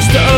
just to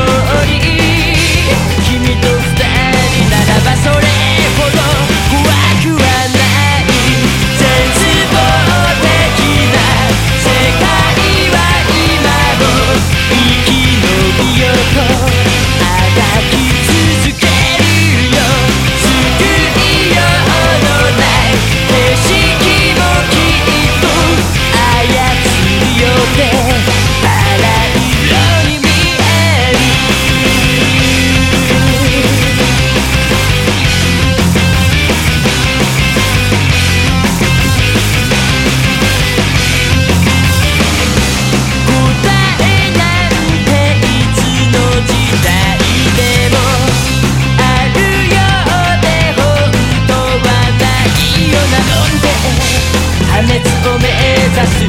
を目指す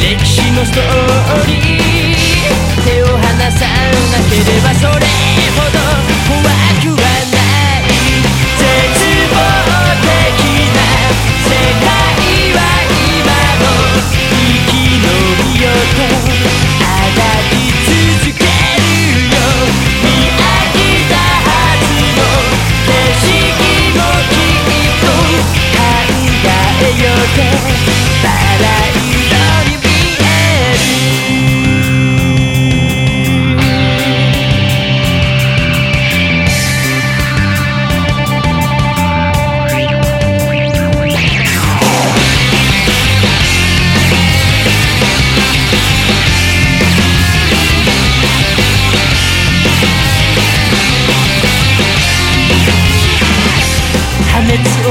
歴史のストーリー。手を離さ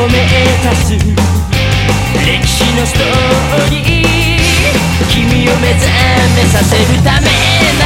めす歴史のストーリー。君を目覚めさせるためな